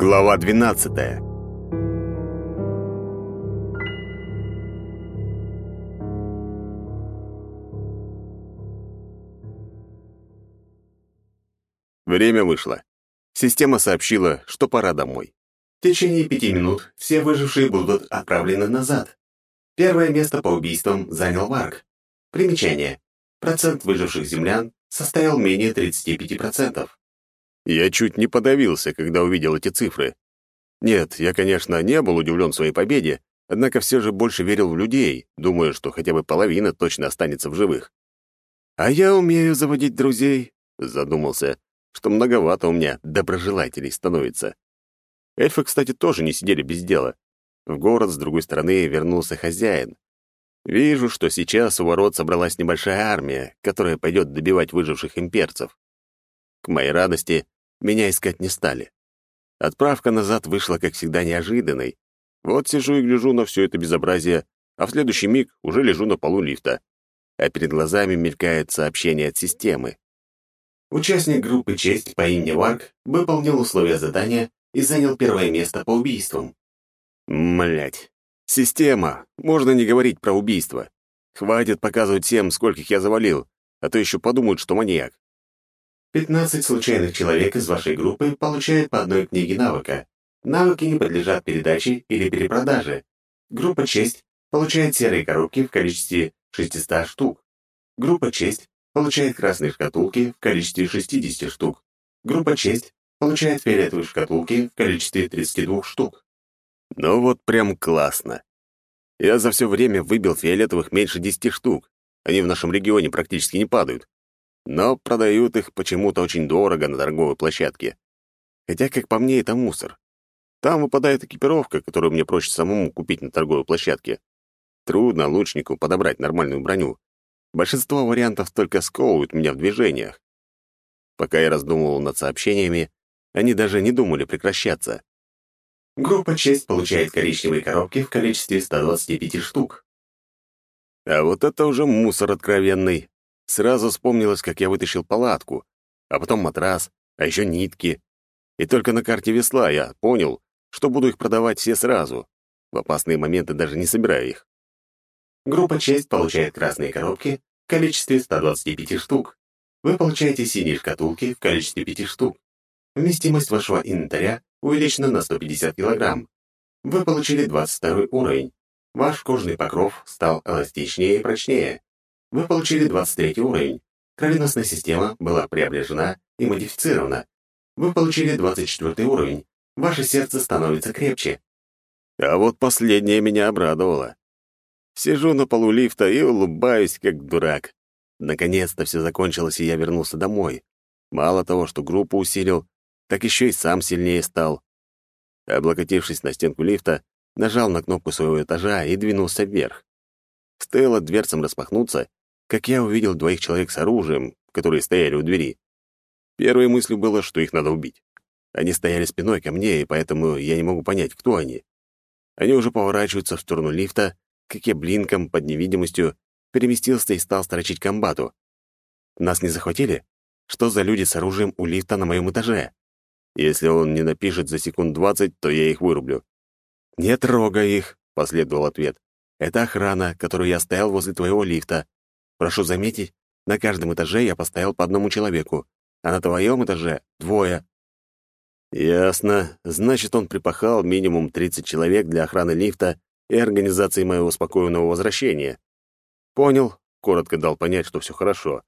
Глава 12. Время вышло. Система сообщила, что пора домой. В течение пяти минут все выжившие будут отправлены назад. Первое место по убийствам занял Варк. Примечание. Процент выживших землян составил менее 35%. Я чуть не подавился, когда увидел эти цифры. Нет, я, конечно, не был удивлен своей победе, однако все же больше верил в людей, думая, что хотя бы половина точно останется в живых. «А я умею заводить друзей», — задумался, что многовато у меня доброжелателей становится. Эльфы, кстати, тоже не сидели без дела. В город с другой стороны вернулся хозяин. Вижу, что сейчас у ворот собралась небольшая армия, которая пойдет добивать выживших имперцев. К моей радости, меня искать не стали. Отправка назад вышла, как всегда, неожиданной. Вот сижу и гляжу на все это безобразие, а в следующий миг уже лежу на полу лифта. А перед глазами мелькает сообщение от системы. Участник группы «Честь» по имени Варк выполнил условия задания и занял первое место по убийствам. Млять. Система. Можно не говорить про убийство. Хватит показывать всем, скольких я завалил, а то еще подумают, что маньяк. 15 случайных человек из вашей группы получают по одной книге навыка. Навыки не подлежат передаче или перепродаже. Группа «Честь» получает серые коробки в количестве 600 штук. Группа «Честь» получает красные шкатулки в количестве 60 штук. Группа «Честь» получает фиолетовые шкатулки в количестве 32 штук. Ну вот прям классно. Я за все время выбил фиолетовых меньше десяти штук. Они в нашем регионе практически не падают. Но продают их почему-то очень дорого на торговой площадке. Хотя, как по мне, это мусор. Там выпадает экипировка, которую мне проще самому купить на торговой площадке. Трудно лучнику подобрать нормальную броню. Большинство вариантов только сковывают меня в движениях. Пока я раздумывал над сообщениями, они даже не думали прекращаться. Группа «Честь» получает коричневые коробки в количестве 125 штук. А вот это уже мусор откровенный. Сразу вспомнилось, как я вытащил палатку, а потом матрас, а еще нитки. И только на карте весла я понял, что буду их продавать все сразу. В опасные моменты даже не собираю их. Группа «Честь» получает красные коробки в количестве 125 штук. Вы получаете синие шкатулки в количестве 5 штук. Вместимость вашего инвентаря увеличена на 150 кг. Вы получили 22 уровень. Ваш кожный покров стал эластичнее и прочнее. Вы получили 23 уровень. Кровеносная система была преображена и модифицирована. Вы получили 24 уровень. Ваше сердце становится крепче. А вот последнее меня обрадовало. Сижу на полу лифта и улыбаюсь, как дурак. Наконец-то все закончилось, и я вернулся домой. Мало того, что группу усилил, так еще и сам сильнее стал. Облокотившись на стенку лифта, нажал на кнопку своего этажа и двинулся вверх. Стоило дверцам распахнуться, как я увидел двоих человек с оружием, которые стояли у двери. Первой мыслью было, что их надо убить. Они стояли спиной ко мне, и поэтому я не могу понять, кто они. Они уже поворачиваются в сторону лифта, как я блинком под невидимостью переместился и стал строчить комбату. Нас не захватили? Что за люди с оружием у лифта на моем этаже? Если он не напишет за секунд двадцать, то я их вырублю. «Не трогай их», — последовал ответ. «Это охрана, которую я оставил возле твоего лифта. Прошу заметить, на каждом этаже я поставил по одному человеку, а на твоем этаже — двое». «Ясно. Значит, он припахал минимум 30 человек для охраны лифта и организации моего спокойного возвращения». «Понял», — коротко дал понять, что все хорошо.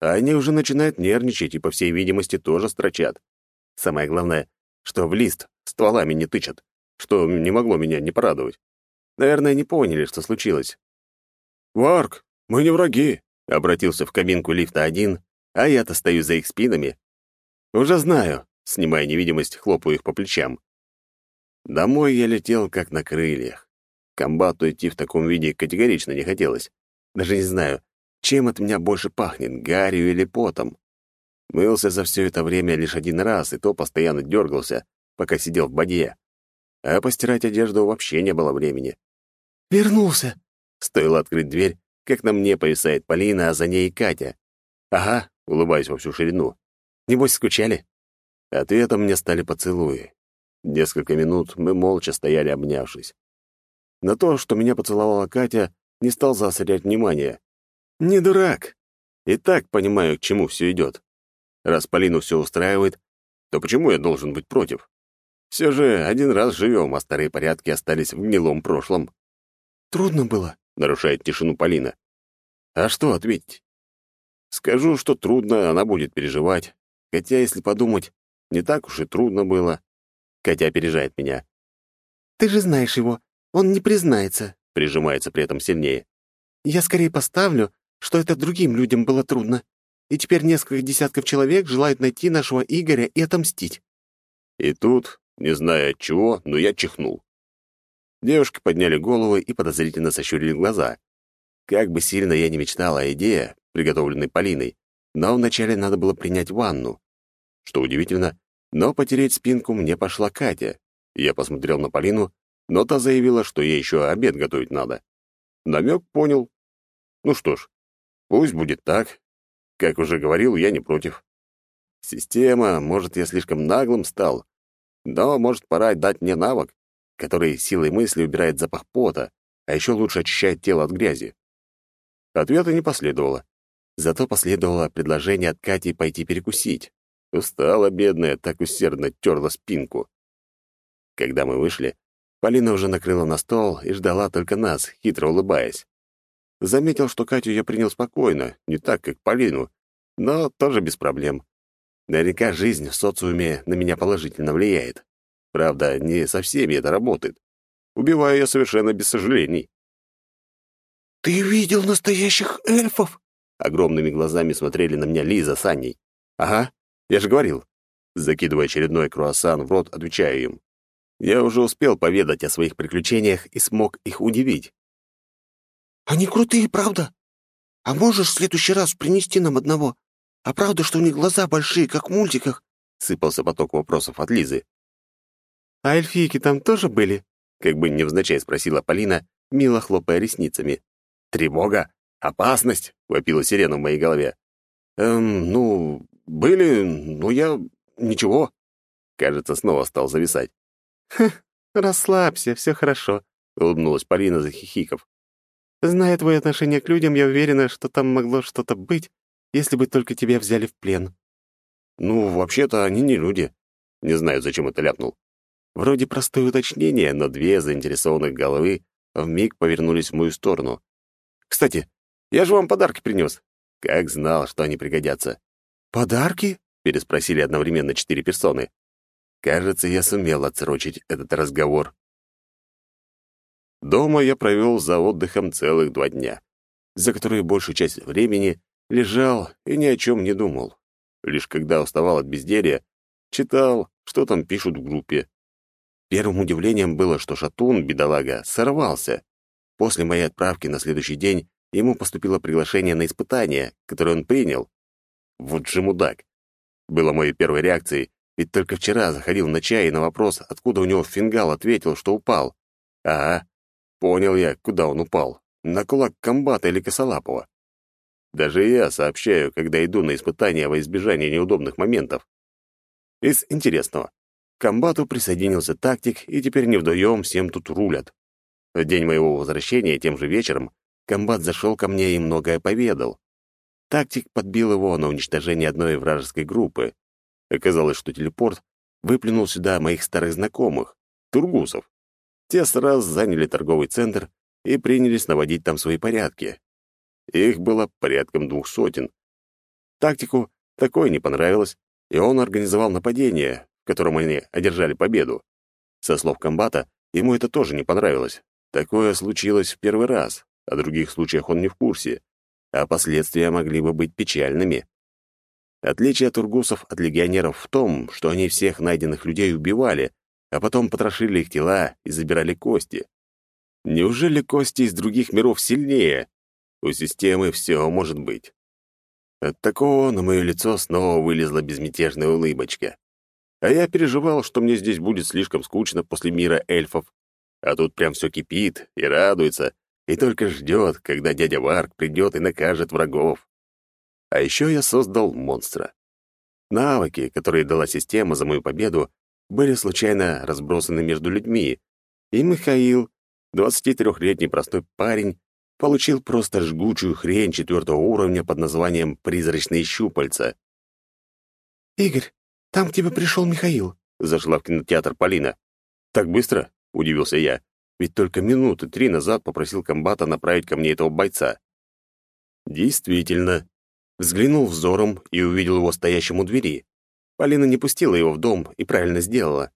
А они уже начинают нервничать и, по всей видимости, тоже строчат. Самое главное, что в лист стволами не тычат, что не могло меня не порадовать. Наверное, не поняли, что случилось. «Варк, мы не враги», — обратился в кабинку лифта один, а я-то стою за их спинами. «Уже знаю», — снимая невидимость, хлопаю их по плечам. Домой я летел как на крыльях. Комбату идти в таком виде категорично не хотелось. Даже не знаю, чем от меня больше пахнет, гарью или потом. Мылся за все это время лишь один раз, и то постоянно дергался, пока сидел в бадье. А постирать одежду вообще не было времени. «Вернулся!» Стоило открыть дверь, как на мне повисает Полина, а за ней и Катя. «Ага», — улыбаюсь во всю ширину. «Небось, скучали?» Ответом мне стали поцелуи. Несколько минут мы молча стояли, обнявшись. На то, что меня поцеловала Катя, не стал заострять внимание. Не дурак. И так понимаю, к чему все идет. Раз Полину все устраивает, то почему я должен быть против? Все же один раз живем, а старые порядки остались в гнилом прошлом. «Трудно было», — нарушает тишину Полина. «А что ответить?» Скажу, что трудно, она будет переживать. Хотя, если подумать, не так уж и трудно было. Катя опережает меня. «Ты же знаешь его. Он не признается», — прижимается при этом сильнее. «Я скорее поставлю, что это другим людям было трудно. И теперь несколько десятков человек желают найти нашего Игоря и отомстить». И тут, не знаю от чего, но я чихнул. Девушки подняли головы и подозрительно сощурили глаза. Как бы сильно я не мечтал о идее, приготовленной Полиной, но вначале надо было принять ванну. Что удивительно, но потереть спинку мне пошла Катя. Я посмотрел на Полину, но та заявила, что ей еще обед готовить надо. Намек понял. Ну что ж, пусть будет так. Как уже говорил, я не против. Система, может, я слишком наглым стал, но, может, пора дать мне навык, который силой мысли убирает запах пота, а еще лучше очищает тело от грязи. Ответа не последовало. Зато последовало предложение от Кати пойти перекусить. Устала бедная, так усердно терла спинку. Когда мы вышли, Полина уже накрыла на стол и ждала только нас, хитро улыбаясь. Заметил, что Катю я принял спокойно, не так, как Полину, но тоже без проблем. Наверняка жизнь в социуме на меня положительно влияет. Правда, не со всеми это работает. Убиваю я совершенно без сожалений. «Ты видел настоящих эльфов?» Огромными глазами смотрели на меня Лиза с Аней. «Ага, я же говорил». Закидывая очередной круассан в рот, отвечаю им. Я уже успел поведать о своих приключениях и смог их удивить. «Они крутые, правда? А можешь в следующий раз принести нам одного? А правда, что у них глаза большие, как в мультиках?» Сыпался поток вопросов от Лизы. «А эльфийки там тоже были?» Как бы невзначай спросила Полина, мило хлопая ресницами. «Тревога? Опасность?» — вопила сирена в моей голове. «Эм, ну, были, но я... ничего». Кажется, снова стал зависать. «Хм, расслабься, все хорошо», — улыбнулась Полина, захихиков. «Зная твое отношение к людям, я уверена, что там могло что-то быть, если бы только тебя взяли в плен». «Ну, вообще-то они не люди. Не знаю, зачем это ляпнул. Вроде простое уточнение, но две заинтересованных головы вмиг повернулись в мою сторону. Кстати, я же вам подарки принес. Как знал, что они пригодятся. «Подарки?» — переспросили одновременно четыре персоны. Кажется, я сумел отсрочить этот разговор. Дома я провел за отдыхом целых два дня, за которые большую часть времени лежал и ни о чем не думал. Лишь когда уставал от безделья, читал, что там пишут в группе. Первым удивлением было, что Шатун, бедолага, сорвался. После моей отправки на следующий день ему поступило приглашение на испытание, которое он принял. Вот же мудак. Было моей первой реакцией, ведь только вчера заходил на чай и на вопрос, откуда у него фингал, ответил, что упал. Ага, понял я, куда он упал. На кулак комбата или косолапого. Даже я сообщаю, когда иду на испытания во избежание неудобных моментов. Из интересного. К комбату присоединился тактик, и теперь не вдвоем всем тут рулят. В день моего возвращения, тем же вечером, комбат зашел ко мне и многое поведал. Тактик подбил его на уничтожение одной вражеской группы. Оказалось, что телепорт выплюнул сюда моих старых знакомых, тургусов. Те сразу заняли торговый центр и принялись наводить там свои порядки. Их было порядком двух сотен. Тактику такое не понравилось, и он организовал нападение, в котором они одержали победу. Со слов комбата, ему это тоже не понравилось. Такое случилось в первый раз, о других случаях он не в курсе, а последствия могли бы быть печальными. Отличие тургусов от легионеров в том, что они всех найденных людей убивали, а потом потрошили их тела и забирали кости. Неужели кости из других миров сильнее? У системы все может быть. От такого на мое лицо снова вылезла безмятежная улыбочка. А я переживал, что мне здесь будет слишком скучно после мира эльфов. А тут прям все кипит и радуется, и только ждет, когда дядя Варк придет и накажет врагов. А еще я создал монстра. Навыки, которые дала система за мою победу, были случайно разбросаны между людьми, и Михаил, 23-летний простой парень, получил просто жгучую хрень четвертого уровня под названием «призрачные щупальца». «Игорь, там к тебе пришел Михаил», — зашла в кинотеатр Полина. «Так быстро?» — удивился я. Ведь только минуты три назад попросил комбата направить ко мне этого бойца. Действительно. Взглянул взором и увидел его стоящим у двери. Полина не пустила его в дом и правильно сделала.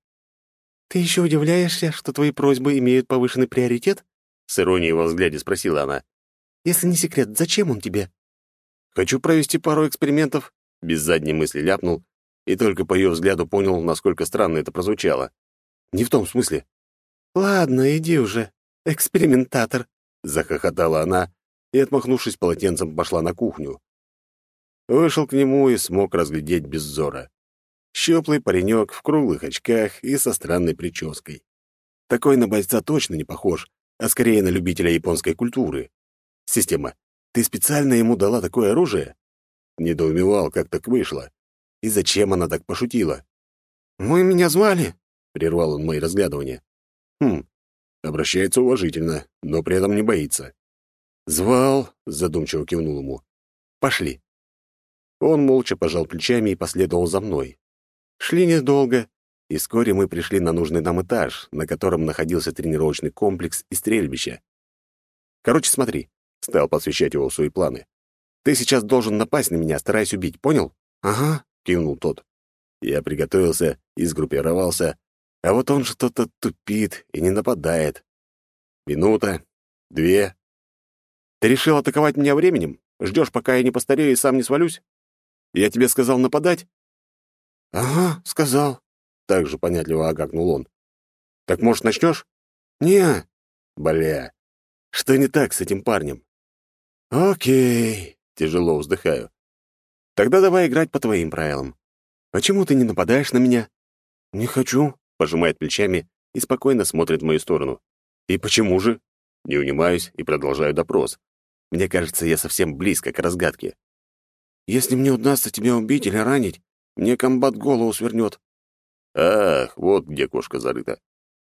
«Ты еще удивляешься, что твои просьбы имеют повышенный приоритет?» С иронией во взгляде спросила она. «Если не секрет, зачем он тебе?» «Хочу провести пару экспериментов», — без задней мысли ляпнул, и только по ее взгляду понял, насколько странно это прозвучало. «Не в том смысле». «Ладно, иди уже, экспериментатор», — захохотала она и, отмахнувшись полотенцем, пошла на кухню. Вышел к нему и смог разглядеть без зора. Щуплый паренек в круглых очках и со странной прической. Такой на бойца точно не похож, а скорее на любителя японской культуры. Система, ты специально ему дала такое оружие? Недоумевал, как так вышло. И зачем она так пошутила? «Вы меня звали?» — прервал он мои разглядывания. «Хм, обращается уважительно, но при этом не боится». «Звал», — задумчиво кивнул ему. «Пошли». Он молча пожал плечами и последовал за мной. Шли недолго, и вскоре мы пришли на нужный нам этаж, на котором находился тренировочный комплекс и стрельбище. «Короче, смотри», — стал посвящать его в свои планы. «Ты сейчас должен напасть на меня, стараясь убить, понял?» «Ага», — кивнул тот. Я приготовился и сгруппировался, а вот он что-то тупит и не нападает. Минута, две. Ты решил атаковать меня временем? Ждешь, пока я не постарею и сам не свалюсь? Я тебе сказал нападать? «Ага, сказал», — так же понятливо агакнул он. «Так, может, начнешь?» «Не». «Бля, что не так с этим парнем?» «Окей», — тяжело вздыхаю. «Тогда давай играть по твоим правилам. Почему ты не нападаешь на меня?» «Не хочу», — пожимает плечами и спокойно смотрит в мою сторону. «И почему же?» Не унимаюсь и продолжаю допрос. Мне кажется, я совсем близко к разгадке. «Если мне удастся тебя убить или ранить, мне комбат голову свернет. Ах, вот где кошка зарыта.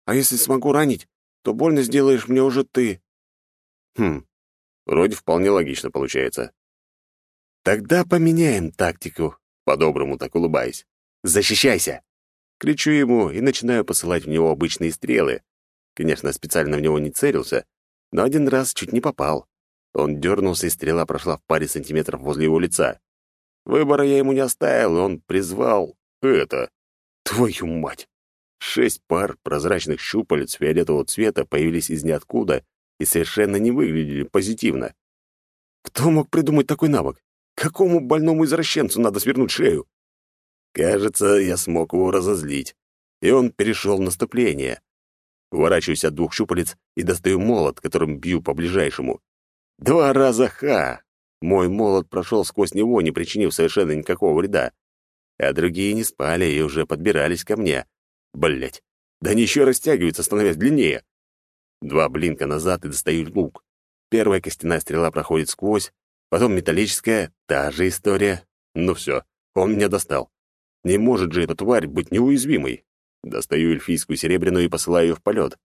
А если смогу ранить, то больно сделаешь мне уже ты. Хм, вроде вполне логично получается. Тогда поменяем тактику, по-доброму так улыбаясь. Защищайся! Кричу ему и начинаю посылать в него обычные стрелы. Конечно, специально в него не целился, но один раз чуть не попал. Он дернулся, и стрела прошла в паре сантиметров возле его лица. Выбора я ему не оставил, и он призвал это. Твою мать! Шесть пар прозрачных щупалец фиолетового цвета появились из ниоткуда и совершенно не выглядели позитивно. Кто мог придумать такой навык? Какому больному извращенцу надо свернуть шею? Кажется, я смог его разозлить, и он перешел в наступление. Уворачиваюсь от двух щупалец и достаю молот, которым бью по ближайшему. Два раза ха! Мой молот прошел сквозь него, не причинив совершенно никакого вреда. А другие не спали и уже подбирались ко мне. Блять, да они еще растягиваются, становясь длиннее. Два блинка назад и достаю лук. Первая костяная стрела проходит сквозь, потом металлическая, та же история. Ну все, он меня достал. Не может же эта тварь быть неуязвимой. Достаю эльфийскую серебряную и посылаю ее в полет.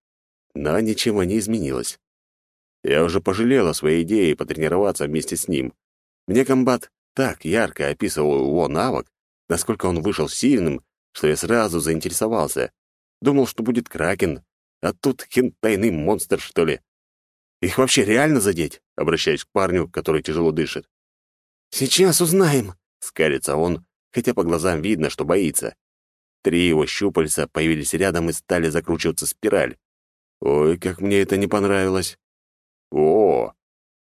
Но ничего не изменилось. Я уже пожалел о своей идее потренироваться вместе с ним. Мне комбат так ярко описывал его навык, насколько он вышел сильным, что я сразу заинтересовался. Думал, что будет кракен, а тут хентайный монстр, что ли. Их вообще реально задеть? Обращаюсь к парню, который тяжело дышит. «Сейчас узнаем», — скалится он, хотя по глазам видно, что боится. Три его щупальца появились рядом и стали закручиваться спираль. Ой, как мне это не понравилось. О,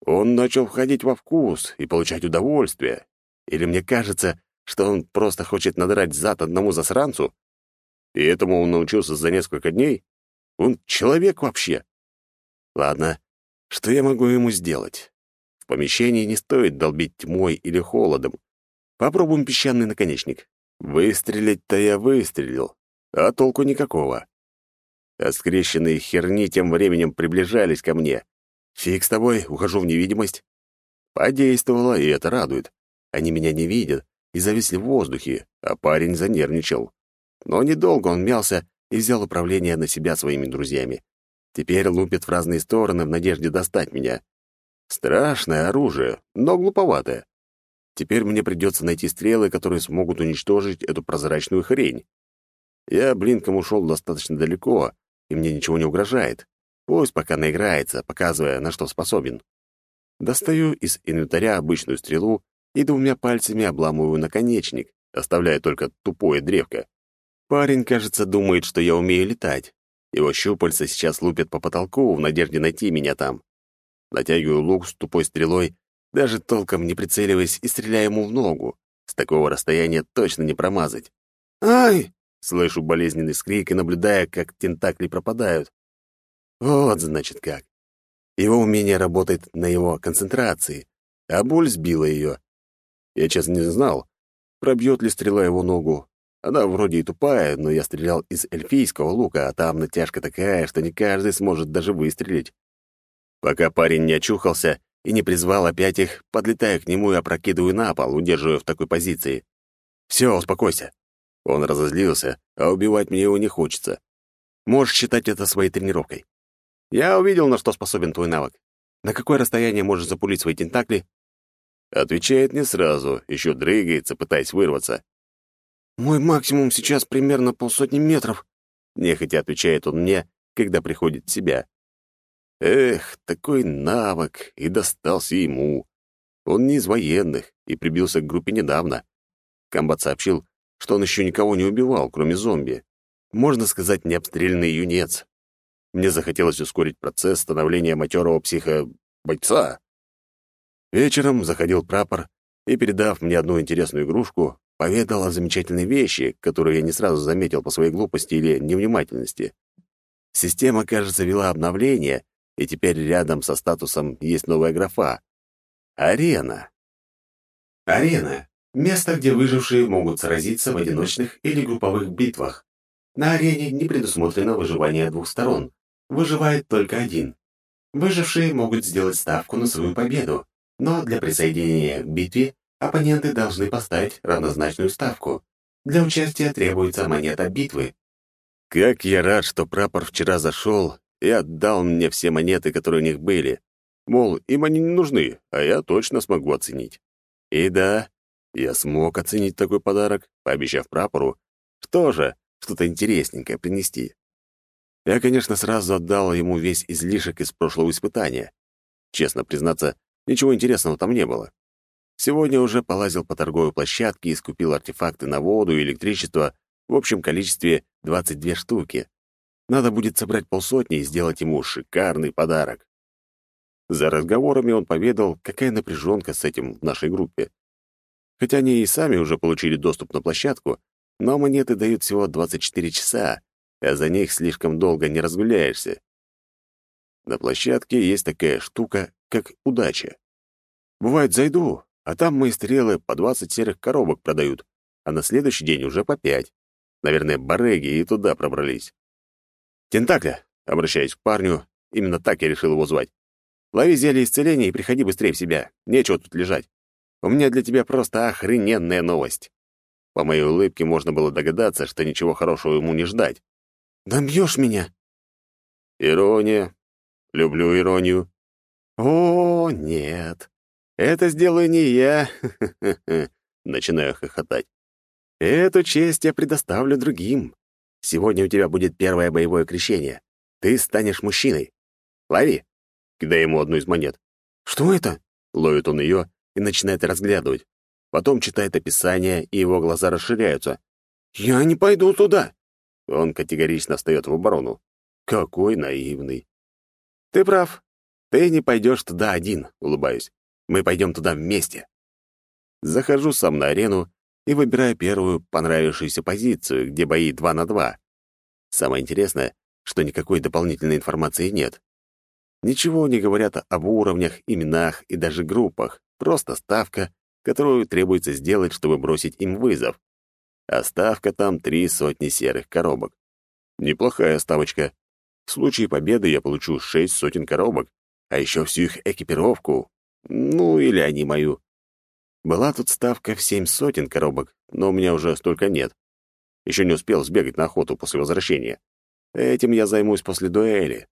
он начал входить во вкус и получать удовольствие. Или мне кажется, что он просто хочет надрать зад одному засранцу? И этому он научился за несколько дней? Он человек вообще? Ладно, что я могу ему сделать? В помещении не стоит долбить тьмой или холодом. Попробуем песчаный наконечник. Выстрелить-то я выстрелил, а толку никакого. А скрещенные херни тем временем приближались ко мне. Фиг с тобой, ухожу в невидимость. Подействовало, и это радует. Они меня не видят и зависли в воздухе, а парень занервничал. но недолго он мялся и взял управление на себя своими друзьями. Теперь лупит в разные стороны в надежде достать меня. Страшное оружие, но глуповатое. Теперь мне придется найти стрелы, которые смогут уничтожить эту прозрачную хрень. Я блинком ушел достаточно далеко, и мне ничего не угрожает. Пусть пока наиграется, показывая, на что способен. Достаю из инвентаря обычную стрелу и двумя пальцами обламываю наконечник, оставляя только тупое древко. Парень, кажется, думает, что я умею летать. Его щупальца сейчас лупят по потолку в надежде найти меня там. Натягиваю лук с тупой стрелой, даже толком не прицеливаясь и стреляю ему в ногу. С такого расстояния точно не промазать. «Ай!» — слышу болезненный скрик и наблюдая, как тентакли пропадают. Вот, значит, как. Его умение работает на его концентрации, а боль сбила ее. Я, честно, не знал, пробьет ли стрела его ногу, она вроде и тупая, но я стрелял из эльфийского лука, а там натяжка такая, что не каждый сможет даже выстрелить. Пока парень не очухался и не призвал опять их, подлетаю к нему и опрокидываю на пол, удерживая в такой позиции. «Все, успокойся». Он разозлился, а убивать мне его не хочется. Можешь считать это своей тренировкой. Я увидел, на что способен твой навык. На какое расстояние можешь запулить свои тентакли?» Отвечает не сразу, еще дрыгается, пытаясь вырваться. «Мой максимум сейчас примерно полсотни метров», — нехотя отвечает он мне, когда приходит в себя. Эх, такой навык, и достался ему. Он не из военных и прибился к группе недавно. Комбат сообщил, что он еще никого не убивал, кроме зомби. Можно сказать, необстрельный юнец. Мне захотелось ускорить процесс становления матерого психо-бойца. Вечером заходил прапор и, передав мне одну интересную игрушку, поведал о замечательной вещи, которую я не сразу заметил по своей глупости или невнимательности. Система, кажется, вела обновление, и теперь рядом со статусом есть новая графа — арена. Арена — место, где выжившие могут сразиться в одиночных или групповых битвах. На арене не предусмотрено выживание двух сторон. Выживает только один. Выжившие могут сделать ставку на свою победу, но для присоединения к битве оппоненты должны поставить равнозначную ставку. Для участия требуется монета битвы. Как я рад, что прапор вчера зашел и отдал мне все монеты, которые у них были. Мол, им они не нужны, а я точно смогу оценить. И да, я смог оценить такой подарок, пообещав прапору, что же, что-то интересненькое принести. Я, конечно, сразу отдал ему весь излишек из прошлого испытания. Честно признаться, ничего интересного там не было. Сегодня уже полазил по торговой площадке и скупил артефакты на воду и электричество в общем количестве 22 штуки. Надо будет собрать полсотни и сделать ему шикарный подарок. За разговорами он поведал, какая напряженка с этим в нашей группе. Хотя они и сами уже получили доступ на площадку, но монеты дают всего 24 часа, а за них слишком долго не разгуляешься. На площадке есть такая штука, как удача. Бывает, зайду, а там мои стрелы по 20 серых коробок продают, а на следующий день уже по 5. Наверное, барыги и туда пробрались. «Тентакля», — обращаясь к парню, именно так я решил его звать. «Лови зелье исцеления и приходи быстрее в себя. Нечего тут лежать. У меня для тебя просто охрененная новость». По моей улыбке можно было догадаться, что ничего хорошего ему не ждать. «Да бьешь меня!» «Ирония. Люблю иронию». «О, нет. Это сделаю не я. Начинаю хохотать. Эту честь я предоставлю другим. Сегодня у тебя будет первое боевое крещение. Ты станешь мужчиной. Лови. Кидай ему одну из монет. Что это? Ловит он ее и начинает разглядывать. Потом читает описание, и его глаза расширяются. «Я не пойду туда!» Он категорично встает в оборону. Какой наивный. «Ты прав. Ты не пойдешь туда один», — улыбаюсь. Мы пойдем туда вместе. Захожу сам на арену и выбираю первую понравившуюся позицию, где бои два на два. Самое интересное, что никакой дополнительной информации нет. Ничего не говорят об уровнях, именах и даже группах, просто ставка, которую требуется сделать, чтобы бросить им вызов. А ставка там три сотни серых коробок. Неплохая ставочка. В случае победы я получу шесть сотен коробок, а еще всю их экипировку, ну, или они мою. Была тут ставка в семь сотен коробок, но у меня уже столько нет. Еще не успел сбегать на охоту после возвращения. Этим я займусь после дуэли.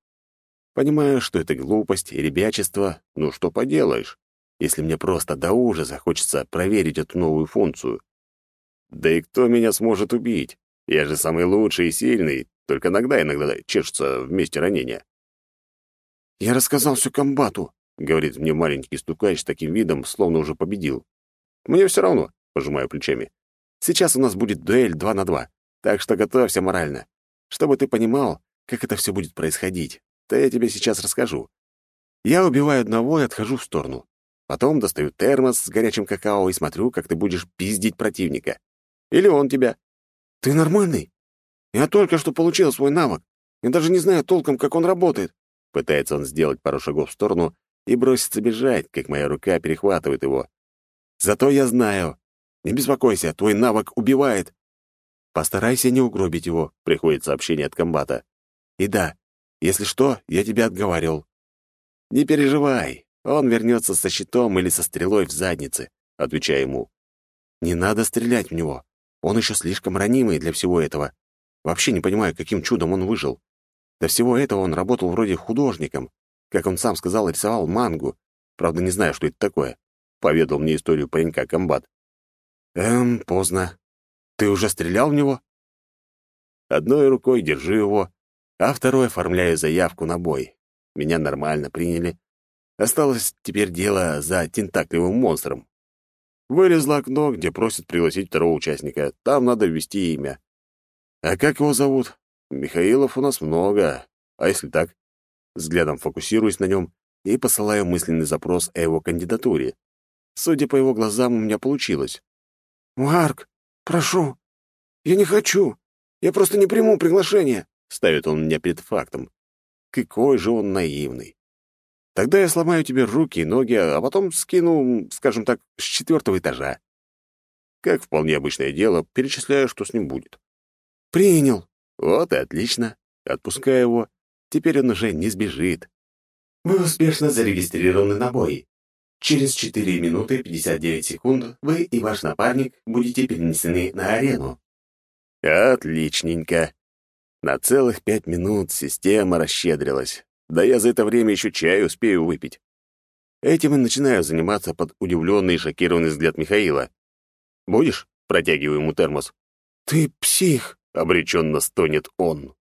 Понимаю, что это глупость и ребячество, ну что поделаешь, если мне просто до ужаса хочется проверить эту новую функцию. Да и кто меня сможет убить? Я же самый лучший и сильный, только иногда чешется в месте ранения. «Я рассказал все комбату», — говорит мне маленький стукач с таким видом, словно уже победил. «Мне все равно», — пожимаю плечами. «Сейчас у нас будет дуэль два на два, так что готовься морально. Чтобы ты понимал, как это все будет происходить, то я тебе сейчас расскажу. Я убиваю одного и отхожу в сторону. Потом достаю термос с горячим какао и смотрю, как ты будешь пиздить противника. Или он тебя. Ты нормальный? Я только что получил свой навык. Я даже не знаю толком, как он работает. Пытается он сделать пару шагов в сторону и бросится бежать, как моя рука перехватывает его. Зато я знаю. Не беспокойся, твой навык убивает. Постарайся не угробить его, приходит сообщение от комбата. И да, если что, я тебя отговаривал. Не переживай, он вернется со щитом или со стрелой в заднице, отвечаю ему. Не надо стрелять в него. Он еще слишком ранимый для всего этого. Вообще не понимаю, каким чудом он выжил. До всего этого он работал вроде художником. Как он сам сказал, рисовал мангу. Правда, не знаю, что это такое. Поведал мне историю паренька комбат. Эм, поздно. Ты уже стрелял в него? Одной рукой держу его, а второй оформляю заявку на бой. Меня нормально приняли. Осталось теперь дело за тентакливым монстром. Вылезло окно, где просят пригласить второго участника. Там надо ввести имя. А как его зовут? Михаилов у нас много. А если так? Взглядом фокусируюсь на нем и посылаю мысленный запрос о его кандидатуре. Судя по его глазам, у меня получилось. «Марк, прошу. Я не хочу. Я просто не приму приглашение», — ставит он меня перед фактом. Какой же он наивный. Тогда я сломаю тебе руки и ноги, а потом скину, скажем так, с четвертого этажа. Как вполне обычное дело, перечисляю, что с ним будет. Принял. Вот и отлично. Отпускаю его. Теперь он уже не сбежит. Вы успешно зарегистрированы на бой. Через 4 минуты 59 секунд вы и ваш напарник будете перенесены на арену. Отличненько. На целых пять минут система расщедрилась. Да я за это время еще чай успею выпить. Этим и начинаю заниматься под удивленный и шокированный взгляд Михаила. «Будешь?» — протягиваю ему термос. «Ты псих!» — обреченно стонет он.